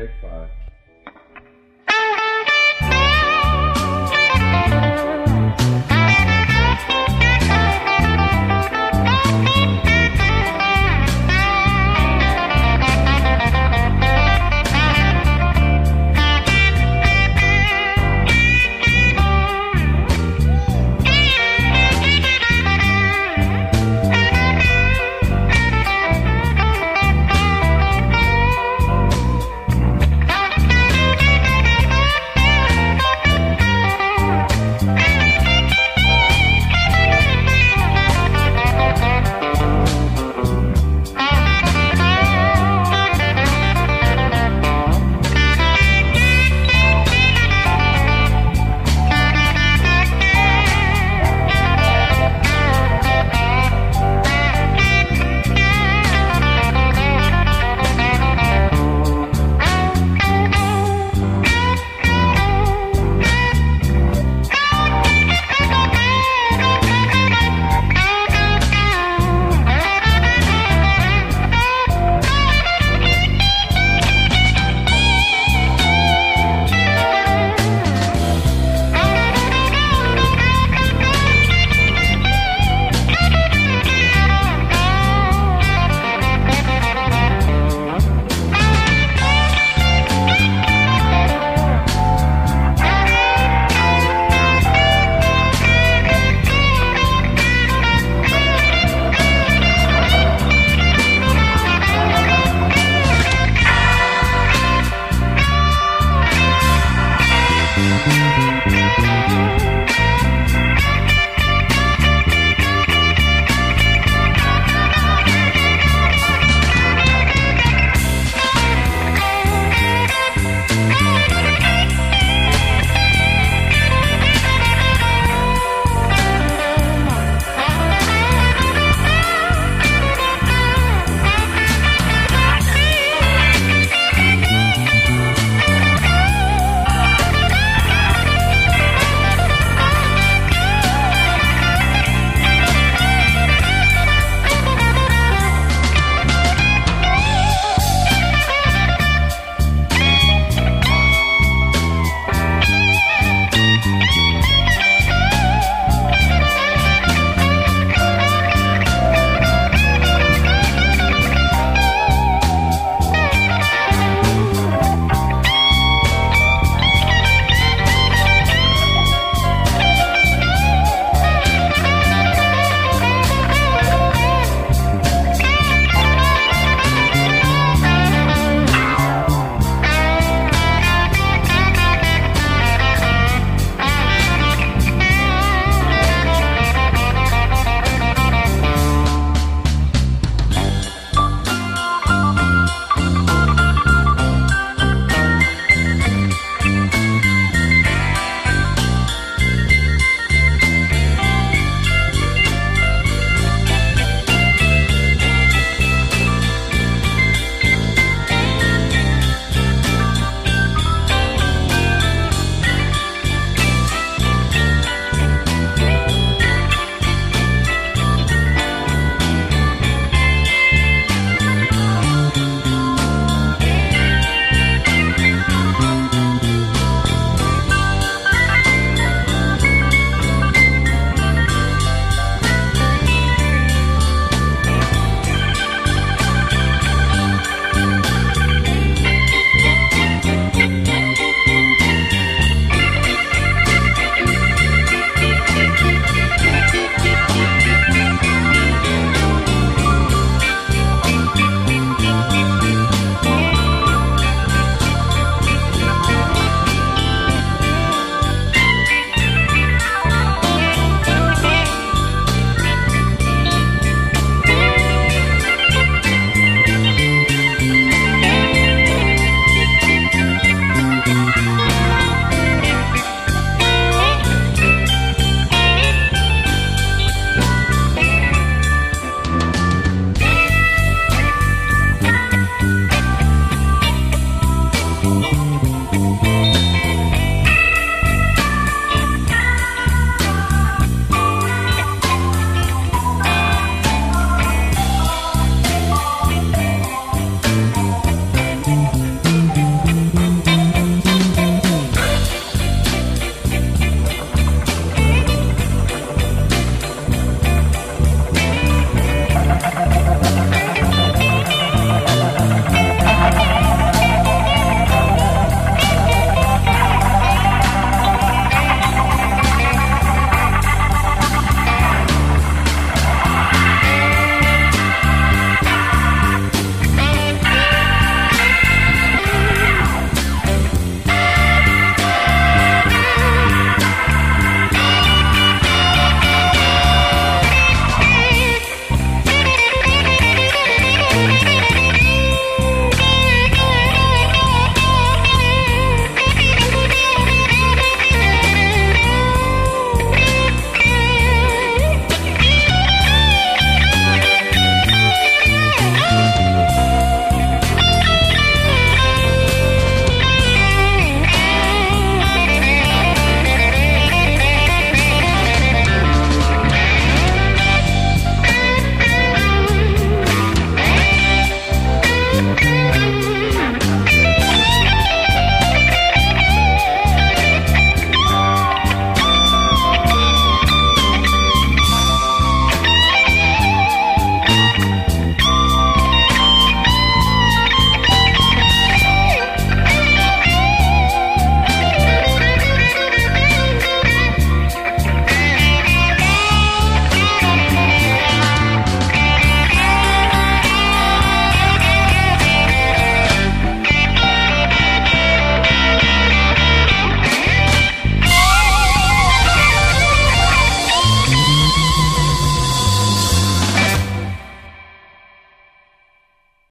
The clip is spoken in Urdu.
Take five.